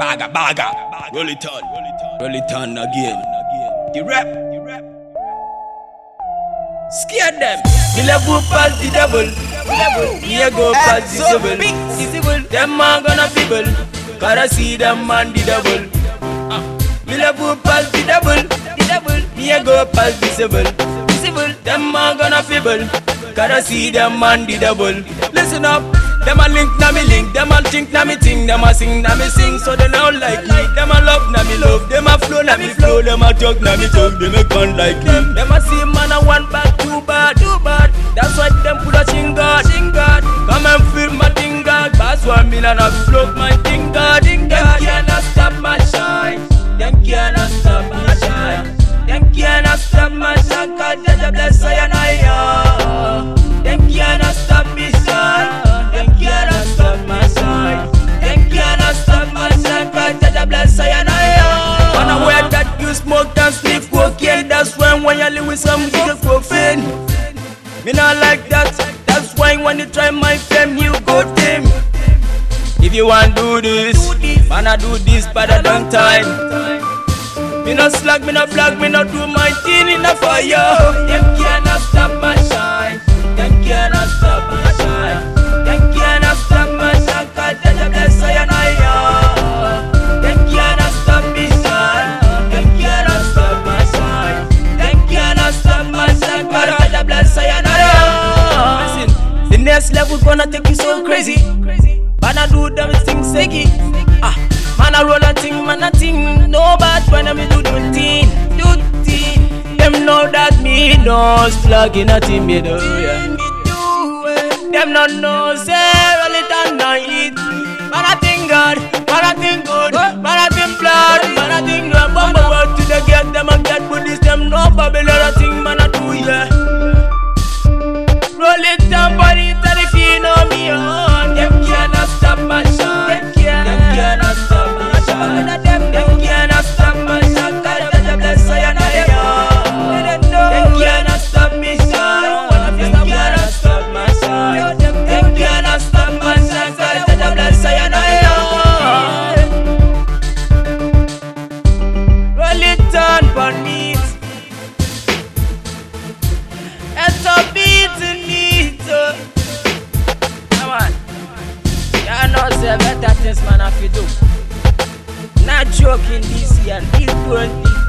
Baga, baga. Roll it on. Roll it on again. The rap. Scare them. Me level pass the devil. Me a go pass the civil. Them man gonna fibble. Gotta see them man the devil. Ah. Me level pass the devil. The. Me a go pass the civil. Them man gonna fibble. Gotta see them man the devil. Listen up. Them a link na me link, them a think na me think, them a sing na me sing, so they now like me. Them a love na me love, them a flow na me flow, them a talk na me talk, they make fun like them. Them a see man a one bad, two bad, two bad. That's why them put a sing God. Come and feel my thing God, pass one million I float my thing God, thing God. Them cannot stop my shine, them cannot stop my shine. Them cannot stop my shine, God, bless I and I. with some good profane. Me not like that. That's why when you try my fame, you go dim. If you want do this, man, I do this better than time. Me not slack, me not black, me not do my thing in the fire. Them cannot next level gonna take you so crazy. Man, I do them things sticky. Ah, man, I roll a thing, man, a thing. No bad when I me do do thing, do thing. Them know that me no slug in a team, me do, yeah. Them not know, say, roll it on night. Man, I think God, man, I think good, man, I think blood, man, I think bumble word to the get them and get Buddhist, them no Babylon, It's a beat in uh. Come on. Y'all know say better things man have to do. Not joking this year this world